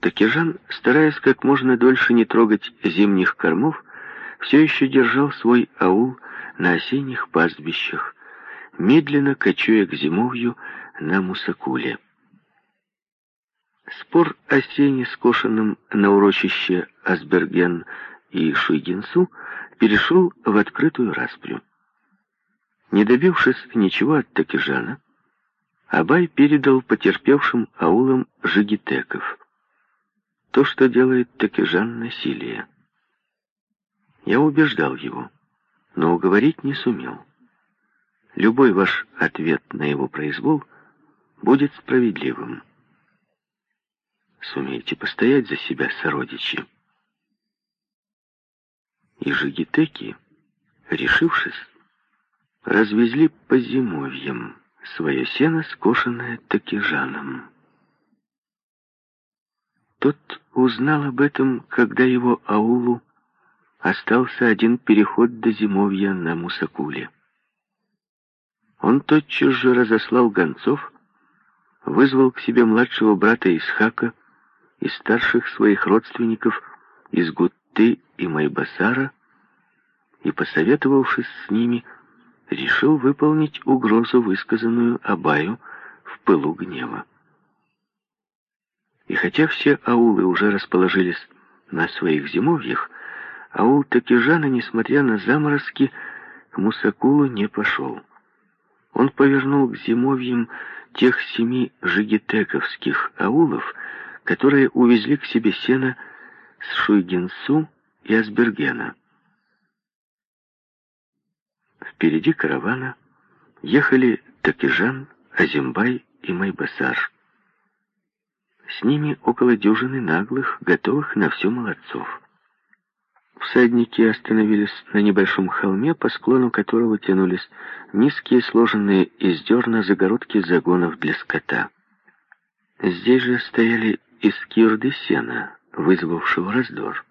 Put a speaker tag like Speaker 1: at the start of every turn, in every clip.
Speaker 1: Такижан, стараясь как можно дольше не трогать зимних кормов, все еще держал свой аул на осенних пастбищах, медленно кочуя к зимовью на Мусакуле. Спор о сене, скошенном на урочище Асберген и Шуйгинсу, перешел в открытую распрю. Не добившись ничего от Такижана, Абай передал потерпевшим аулам жигитеков. То, что делает Такижан, насилие. Я убеждал его, но уговорить не сумел. Любой ваш ответ на его произвол будет справедливым. Сумеете постоять за себя, сородичи. И жигитеки, решившись, развезли по зимовьям свое сено, скошенное такижаном. Тот узнал об этом, когда его аулу остался один переход до зимовья на Мусакуле. Он тотчас же разослал гонцов, вызвал к себе младшего брата Исхака и старших своих родственников из Гутты и Майбасара и, посоветовавшись с ними, решил выполнить угрозу, высказанную Абаю в пылу гнева. И хотя все аулы уже расположились на своих зимовьях, аул Такижана, несмотря на заморозки, к Мусакулу не пошел. Он повернул к зимовьям тех семи жигитековских аулов, которые увезли к себе сено с Шуйгенсу и Асбергена. Впереди каравана ехали Такижан, Азимбай и Майбасар. С ними около дюжины наглых, готовых на все молодцов. Всадники остановились на небольшом холме, по склону которого тянулись низкие, сложенные из дерна загородки загонов для скота. Здесь же стояли искирды сена, вызвавшего раздор.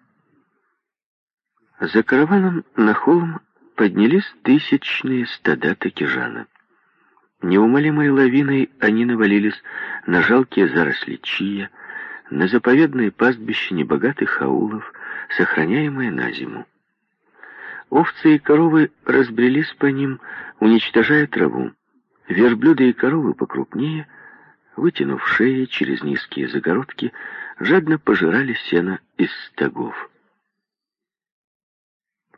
Speaker 1: За караваном на холм поднялись тысячные стада такижана. Неумолимой лавиной они навалились на жалкие заросли чия, на заповедные пастбища небогатых аулов, сохраняемые на зиму. Овцы и коровы разбрелись по ним, уничтожая траву. Верблюды и коровы покрупнее, вытянув шеи через низкие загородки, жадно пожирали сено из стогов.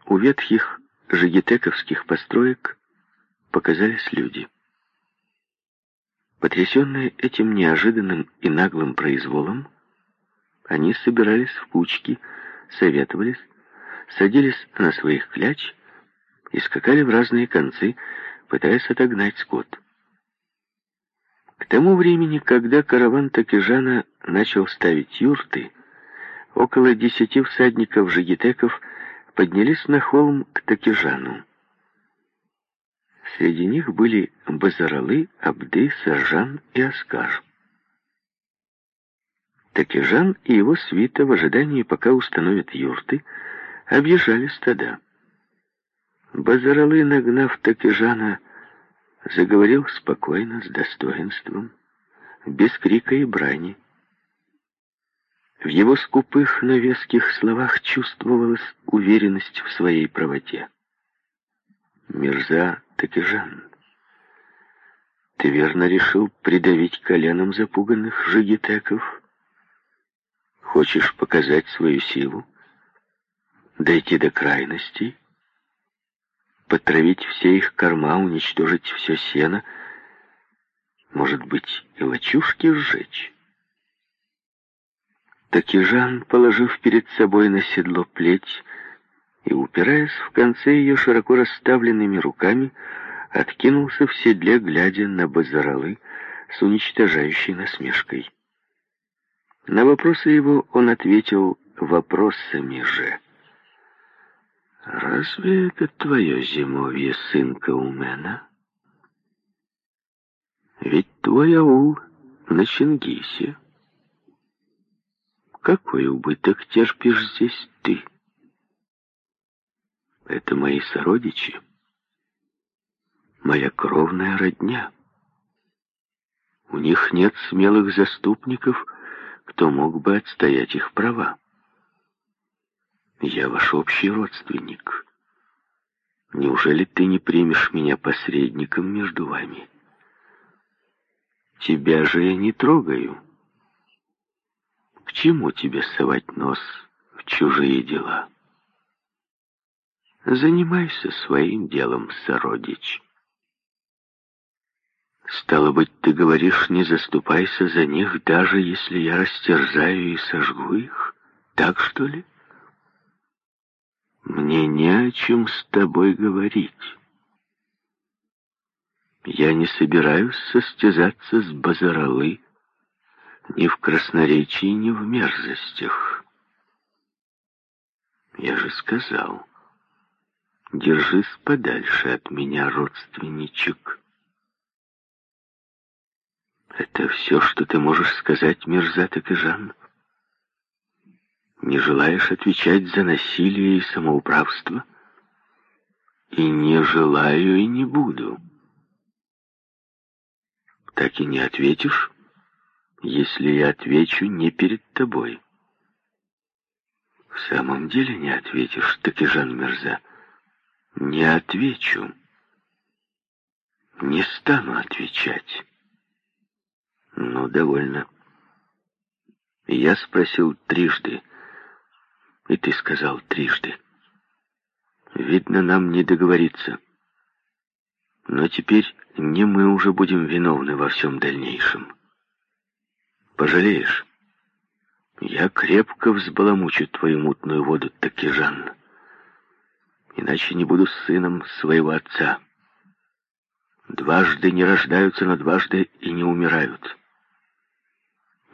Speaker 1: У ветхих жигитековских построек показались люди. Потрясенные этим неожиданным и наглым произволом, они собирались в кучки, советовались, садились на своих кляч и скакали в разные концы, пытаясь отогнать скот. К тому времени, когда караван Такижана начал ставить юрты, около десяти всадников-жигитеков поднялись на холм к Такижану. Среди них были Базаралы, Абды, Саржан и Аскар. Такижан и его свита в ожидании, пока установят юрты, объезжали стада. Базаралы, нагнав Такижана, заговорил спокойно, с достоинством, без крика и брани. В его скупых, но веских словах чувствовалась уверенность в своей правоте. Мирза Такижан, ты верно решил придавить коленом запуганных жигитеков? Хочешь показать свою силу? Дойти до крайностей? Потравить все их корма, уничтожить все сено? Может быть, и лачушки сжечь? Такижан, положив перед собой на седло плеть и, упираясь в конце ее широко расставленными руками, откинулся в седле, глядя на базаралы с уничтожающей насмешкой. На вопросы его он ответил вопросами же. «Разве это твое зимовье, сын Каумена? Ведь твой аул на Чингисе». Какой убыток терпишь здесь ты? Это мои сородичи, моя кровная родня. У них нет смелых заступников, кто мог бы отстоять их права. Я ваш общий родственник. Неужели ты не примешь меня посредником между вами? Тебя же я не трогаю. К чему тебе совать нос в чужие дела? Занимайся своим делом, сородич. Стало быть, ты говоришь, не заступайся за них, даже если я растерзаю и сожгу их? Так что ли? Мне не о чем с тобой говорить. Я не собираюсь состязаться с Базаралы ни в красноречии, ни в мерзостях. Я же сказал, держись подальше от меня, родственничек. Это все, что ты можешь сказать, Мирзат и Жан? Не желаешь отвечать за насилие и самоуправство? И не желаю, и не буду. Так и не ответишь, если я отвечу не перед тобой. В самом деле не ответишь, Такижан Мирза. Не отвечу. Не стану отвечать. Ну, довольно. Я спросил трижды, и ты сказал трижды. Видно, нам не договориться. Но теперь не мы уже будем виновны во всем дальнейшем. Пожалеешь? Я крепко взбаламучу твою мутную воду, таки Жанна. Иначе не буду сыном своего отца. Дважды не рождаются, но дважды и не умирают.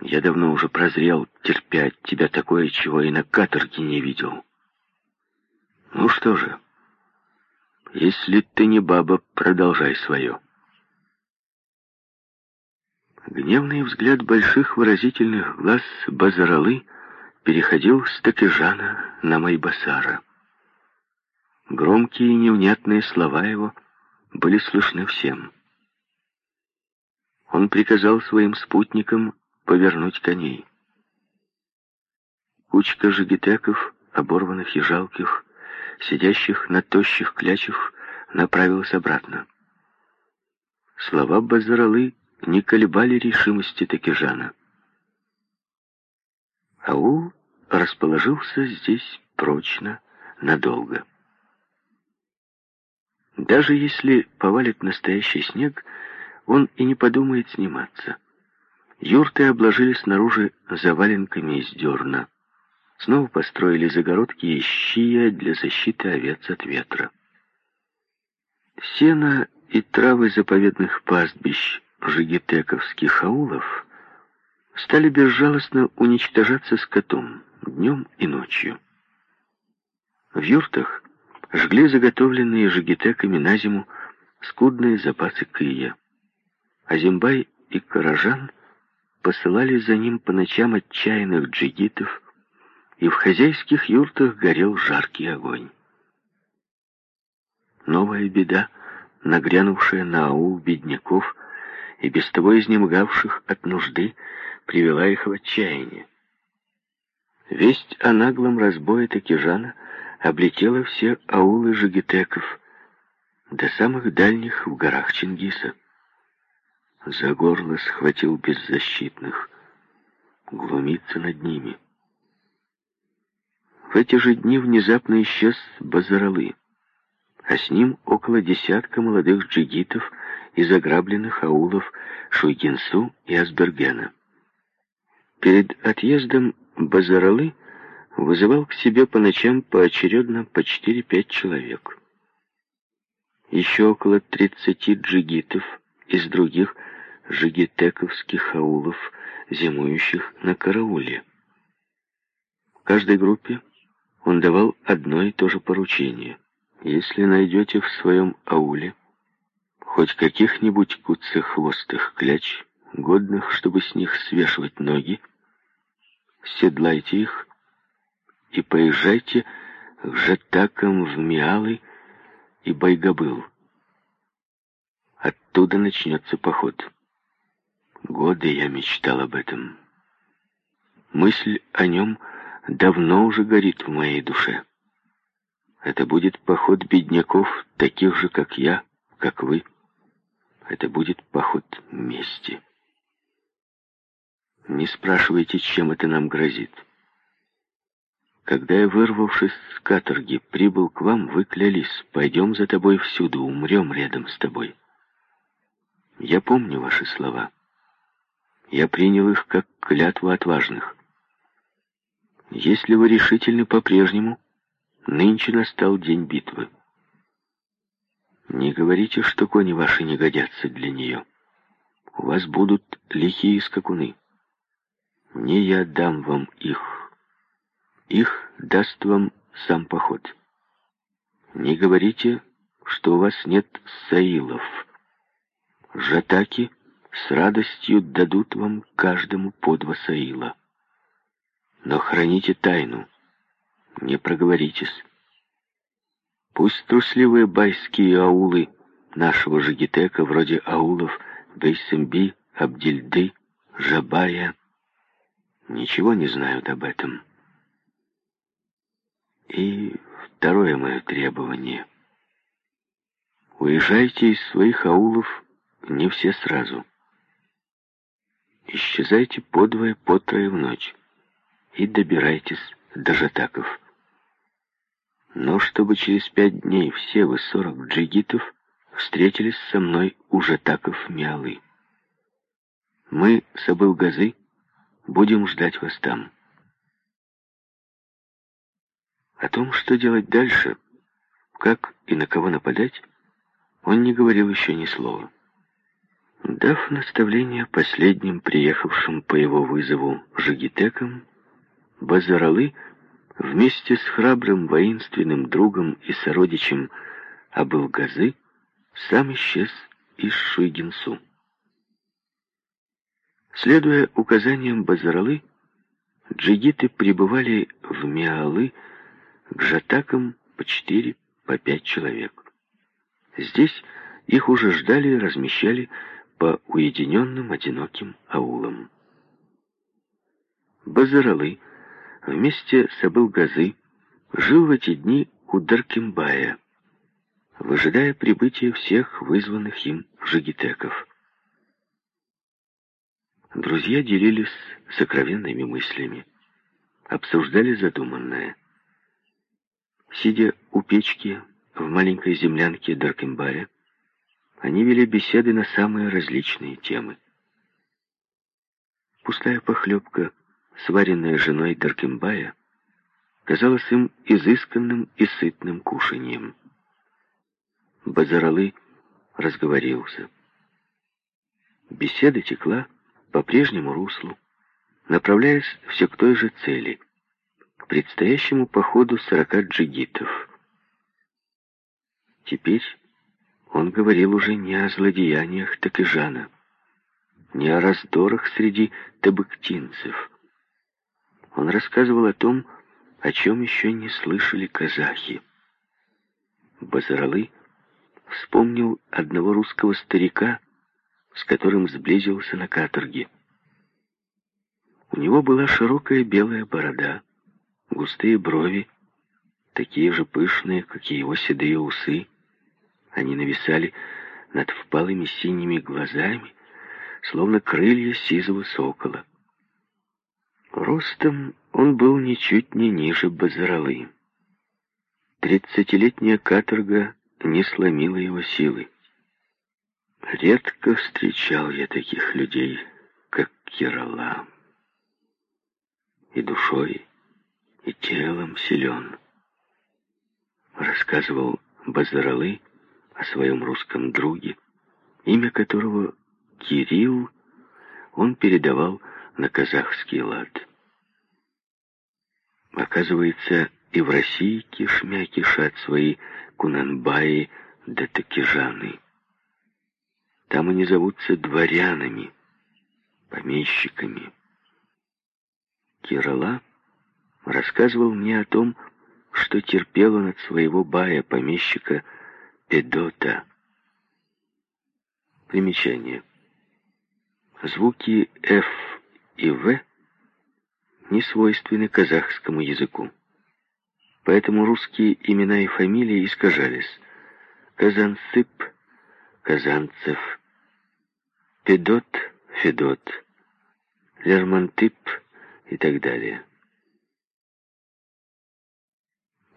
Speaker 1: Я давно уже прозрел, терпя от тебя такое, чего и на каторге не видел. Ну что же, если ты не баба, продолжай свое. Гневный взгляд больших выразительных глаз Базаралы переходил с Такижана на Майбасара. Громкие и невнятные слова его были слышны всем. Он приказал своим спутникам повернуть коней. Кучка жигитеков, оборванных и жалких, сидящих на тощих клячах, направилась обратно. Слова Базаралы не колебали решимости Такижана. Аул расположился здесь прочно, надолго. Даже если повалит настоящий снег, он и не подумает сниматься. Юрты обложили снаружи заваленками из дерна. Снова построили загородки и щия для защиты овец от ветра. Сено и травы заповедных пастбищ жигитековских аулов стали безжалостно уничтожаться скотом днем и ночью. В юртах жгли заготовленные жигитеками на зиму скудные запасы кыя. Азимбай и Каражан посылали за ним по ночам отчаянных джигитов, и в хозяйских юртах горел жаркий огонь. Новая беда, нагрянувшая на аул бедняков и без того изнемогавших от нужды, привела их в отчаяние. Весть о наглом разбое Такижана облетела все аулы жигитеков до самых дальних в горах Чингиса за горло схватил беззащитных, глумиться над ними. В эти же дни внезапно исчез Базаралы, а с ним около десятка молодых джигитов из ограбленных аулов Шуйгинсу и Асбергена. Перед отъездом Базаралы вызывал к себе по ночам поочередно по 4-5 человек. Еще около 30 джигитов из других жигитековских аулов, зимующих на карауле. В каждой группе он давал одно и то же поручение. Если найдете в своем ауле хоть каких-нибудь куцехвостых кляч, годных, чтобы с них свешивать ноги, седлайте их поезжайте к жатакам в Миалы и Байгабыл. Оттуда начнется поход. Годы я мечтал об этом. мысль о нем давно уже горит в моей душе. Это будет поход бедняков, таких же, как я, как вы. Это будет поход мести. Не спрашивайте, чем это нам грозит. Когда я, вырвавшись с каторги, прибыл к вам, вы клялись, пойдем за тобой всюду, умрем рядом с тобой. Я помню ваши слова. Я принял их как клятву отважных. Если вы решительны по-прежнему, нынче настал день битвы. Не говорите, что кони ваши не годятся для нее. У вас будут лихие скакуны. Не я дам вам их. Их даст вам сам поход. Не говорите, что у вас нет саилов. Жатаки с радостью дадут вам каждому по два саила. Но храните тайну, не проговоритесь. Пусть трусливые байские аулы нашего Жигитека, вроде аулов Бейсемби, Абдильды, Жабая, ничего не знают об этом. И второе мое требование. Уезжайте из своих аулов не все сразу. Исчезайте подвое, потрое в ночь и добирайтесь до жатаков. Но чтобы через пять дней все вы сорок джигитов встретились со мной у жатаков Миалы. Мы, Сабыл-Газы, будем ждать вас там. О том, что делать дальше, как и на кого нападать, он не говорил еще ни слова. Дав наставление последним приехавшим по его вызову жигитекам, Базаралы вместе с храбрым воинственным другом и сородичем Абылгазы сам исчез из Шуйгинсу. Следуя указаниям Базаралы, джигиты прибывали в Миалы к жатакам по четыре, по пять человек. Здесь их уже ждали и размещали по уединенным одиноким аулам. Базаралы вместе с Абылгазы жил в эти дни у Даркимбая, выжидая прибытия всех вызванных им жигитеков. Друзья делились сокровенными мыслями, обсуждали задуманное. Сидя у печки в маленькой землянке Даркимбая, они вели беседы на самые различные темы. Пустая похлебка, сваренная женой Даркимбая, казалась им изысканным и сытным кушанием. Базаралы разговорился. Беседа текла по прежнему руслу, направляясь все к той же цели, предстоящему походу сорока джигитов. Теперь он говорил уже не о злодеяниях Такижана, не о раздорах среди табыктинцев. Он рассказывал о том, о чем еще не слышали казахи. Базаралы вспомнил одного русского старика, с которым сблизился на каторге. У него была широкая белая борода, густые брови, такие же пышные, как и его седые усы, они нависали над впалыми синими глазами, словно крылья сизого сокола. Ростом он был ничуть не ниже Базаралы. Тридцатилетняя каторга не сломила его силы. Редко встречал я таких людей, как Кирала. И душой, и телом силен. Рассказывал Базаралы о своем русском друге, имя которого Кирилл он передавал на казахский лад. Оказывается, и в России кишмя кишат свои кунанбаи да такижаны. Там они зовутся дворянами, помещиками. Кирала рассказывал мне о том, что терпел он от своего бая, помещика, Педота. Примечание. Звуки F и В не свойственны казахскому языку. Поэтому русские имена и фамилии искажались. Казансып, Казанцев, Педот, Федот, Лермонтып и так далее.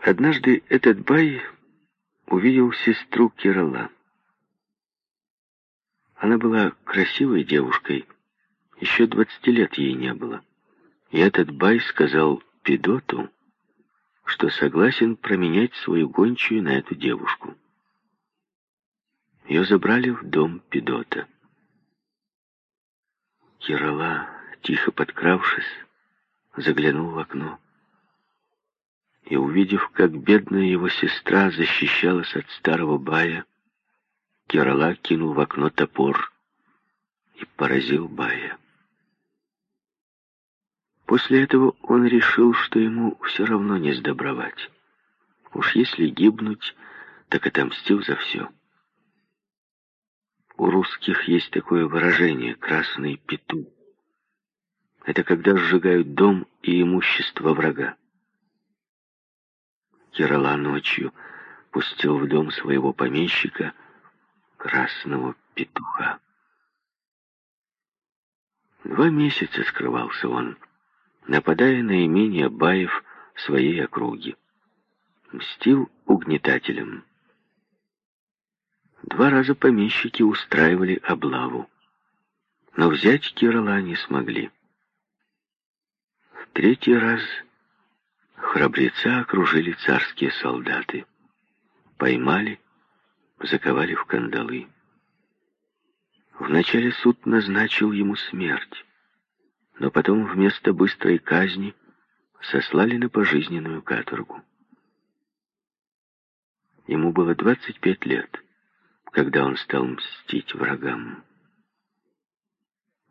Speaker 1: Однажды этот бай увидел сестру Кирала. Она была красивой девушкой, еще двадцати лет ей не было. И этот бай сказал Педоту, что согласен променять свою гончую на эту девушку. Ее забрали в дом Педота. Кирала, тихо подкравшись, заглянул в окно и, увидев, как бедная его сестра защищалась от старого бая, Керала кинул в окно топор и поразил бая. После этого он решил, что ему все равно не сдобровать. Уж если гибнуть, так отомстил за все. У русских есть такое выражение «красный петух». Это когда сжигают дом и имущество врага. Кирала ночью пустил в дом своего помещика красного петуха. Два месяца скрывался он, нападая на имение Баев своей округи. Мстил угнетателям. Два раза помещики устраивали облаву, но взять Кирала не смогли. В третий раз Храбреца окружили царские солдаты. Поймали, заковали в кандалы. Вначале суд назначил ему смерть, но потом вместо быстрой казни сослали на пожизненную каторгу. Ему было 25 лет, когда он стал мстить врагам.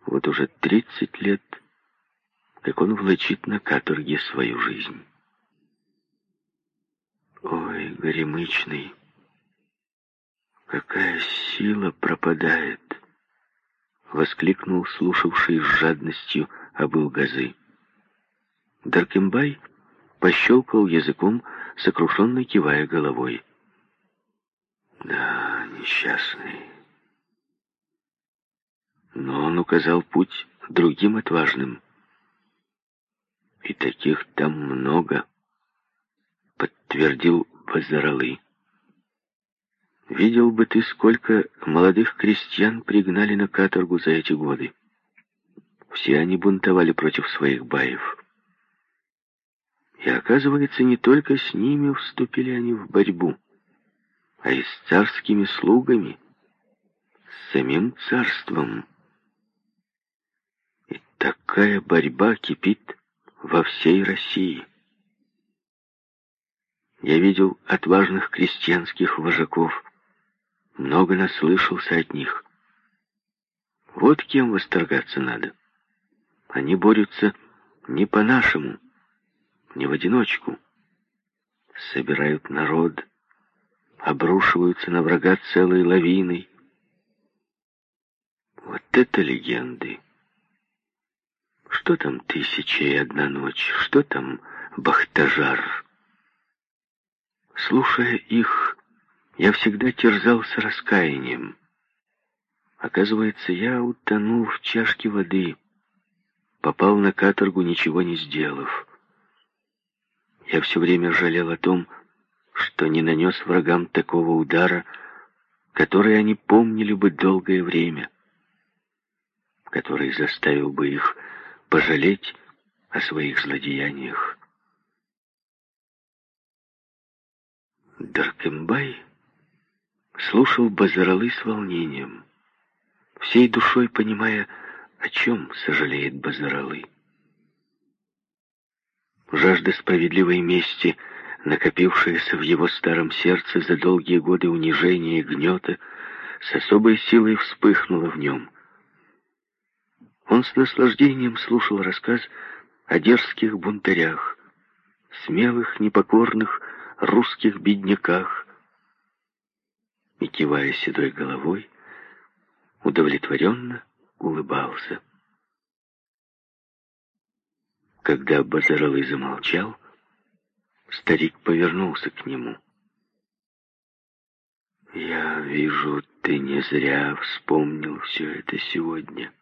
Speaker 1: Вот уже 30 лет, как он влачит на каторге свою жизнь. Ой, горемычный, какая сила пропадает! Воскликнул слушавший с жадностью Абылгазы. Даркембай пощелкал языком, сокрушенно кивая головой. Да, несчастный. Но он указал путь другим отважным. И таких там много подтвердил Базаралы. Видел бы ты, сколько молодых крестьян пригнали на каторгу за эти годы. Все они бунтовали против своих баев. И оказывается, не только с ними вступили они в борьбу, а и с царскими слугами, с самим царством. И такая борьба кипит во всей России. Я видел отважных крестьянских вожаков, много наслышался от них. Вот кем восторгаться надо. Они борются не по-нашему, не в одиночку. Собирают народ, обрушиваются на врага целой лавиной. Вот это легенды! Что там «Тысяча и одна ночь», что там «Бахтажар»? Слушая их, я всегда терзался раскаянием. Оказывается, я утонул в чашке воды, попал на каторгу, ничего не сделав. Я все время жалел о том, что не нанес врагам такого удара, который они помнили бы долгое время, который заставил бы их пожалеть о своих злодеяниях. Даркембай слушал Базаралы с волнением, всей душой понимая, о чем сожалеет Базаралы. Жажда справедливой мести, накопившаяся в его старом сердце за долгие годы унижения и гнета, с особой силой вспыхнула в нем. Он с наслаждением слушал рассказ о дерзких бунтарях, смелых, непокорных, русских бедняках и, кивая седой головой, удовлетворенно улыбался. Когда Базаралы замолчал, старик повернулся к нему. «Я вижу, ты не зря вспомнил все это сегодня.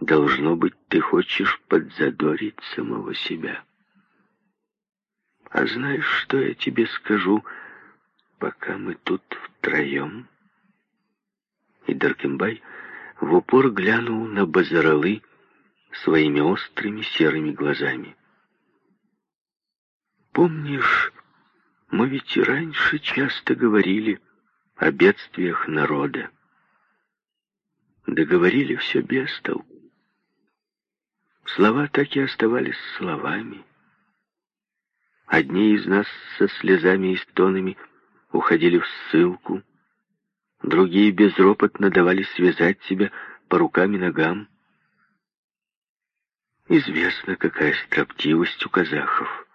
Speaker 1: Должно быть, ты хочешь подзадорить самого себя. А знаешь, что я тебе скажу, пока мы тут втроем?» И Даркембай в упор глянул на Базаралы своими острыми серыми глазами. «Помнишь, мы ведь и раньше часто говорили о бедствиях народа. Договорили все без толку. Слова так и оставались словами. Одни из нас со слезами и стонами уходили в ссылку, другие безропотно давали связать себя по рукам и ногам. Известно, какая строптивость у казахов.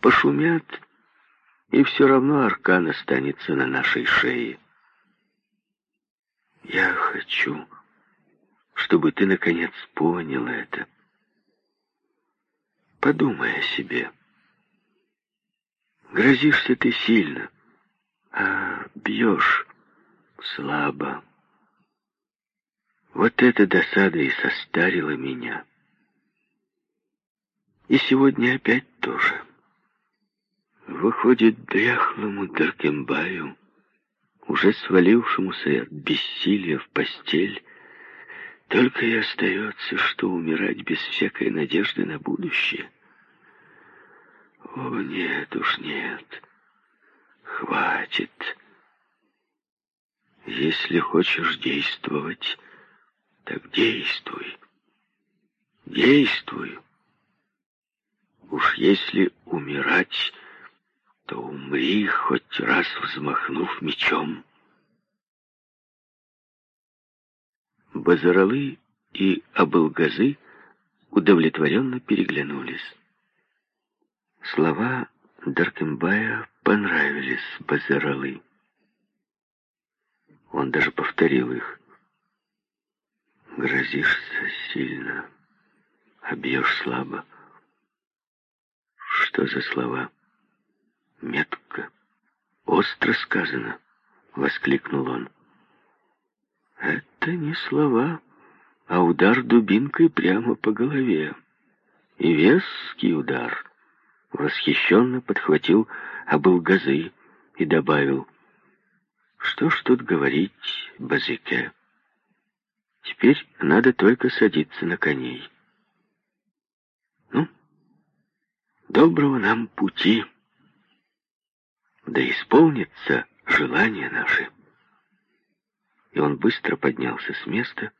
Speaker 1: Пошумят, и все равно аркан останется на нашей шее. Я хочу, чтобы ты наконец понял это. Подумай о себе. Грозишься ты сильно, а бьешь слабо. Вот эта досада и состарила меня. И сегодня опять тоже. Выходит, дряхлому Даркембаю, уже свалившемуся от бессилия в постель, только и остается, что умирать без всякой надежды на будущее. О, нет уж нет, хватит. Если хочешь действовать, так действуй. Действуй. Уж если умирать, то умри, хоть раз взмахнув мечом. Базаралы и Абылгазы удовлетворенно переглянулись. Слова Даркембая понравились Базаралы. Он даже повторил их. «Грозишься сильно, а бьешь слабо». Что за слова? «Метко, остро сказано», — воскликнул он. «Это не слова, а удар дубинкой прямо по голове. И веский удар». Восхищенно подхватил Абылгазы и добавил, «Что ж тут говорить, Базике? Теперь надо только садиться на коней». «Ну, доброго нам пути!» да исполнится желание наше. И он быстро поднялся с места,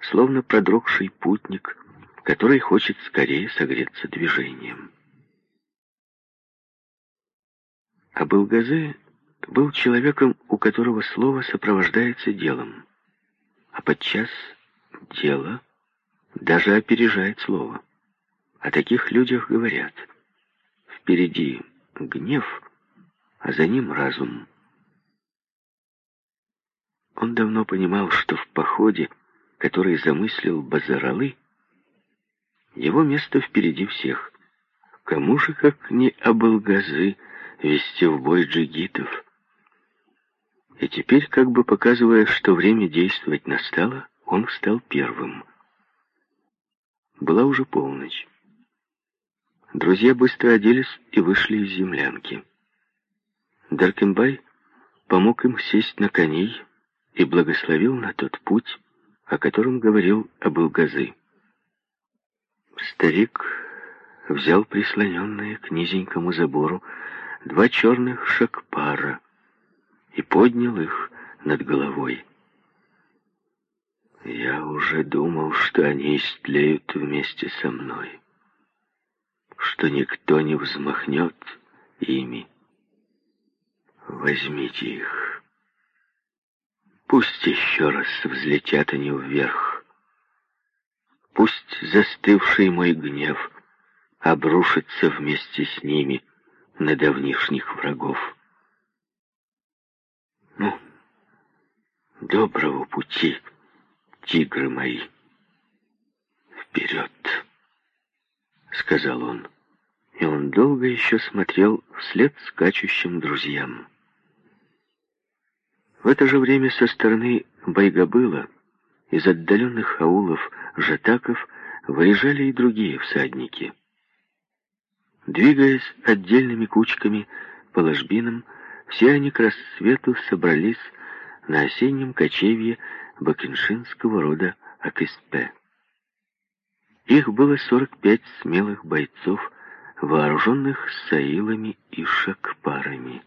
Speaker 1: словно продрогший путник, который хочет скорее согреться движением. А Былгазе был человеком, у которого слово сопровождается делом, а подчас дело даже опережает слово. О таких людях говорят. Впереди гнев — а за ним разум. Он давно понимал, что в походе, который замыслил Базаралы, его место впереди всех. Кому же, как не Абылгазы, вести в бой джигитов? И теперь, как бы показывая, что время действовать настало, он встал первым. Была уже полночь. Друзья быстро оделись и вышли из землянки. Даркембай помог им сесть на коней и благословил на тот путь, о котором говорил Абылгазы. Старик взял прислоненные к низенькому забору два черных шакпара и поднял их над головой. Я уже думал, что они истлеют вместе со мной, что никто не взмахнет ими. Возьмите их. Пусть еще раз взлетят они вверх. Пусть застывший мой гнев обрушится вместе с ними на давнишних врагов. Ну, доброго пути, тигры мои. Вперед! сказал он. И он долго еще смотрел вслед скачущим друзьям. В это же время со стороны Байгобыла из отдаленных аулов жатаков выезжали и другие всадники. Двигаясь отдельными кучками по ложбинам, все они к рассвету собрались на осеннем кочевье бакиншинского рода Акиспе. Их было 45 смелых бойцов, вооруженных саилами и шакпарами.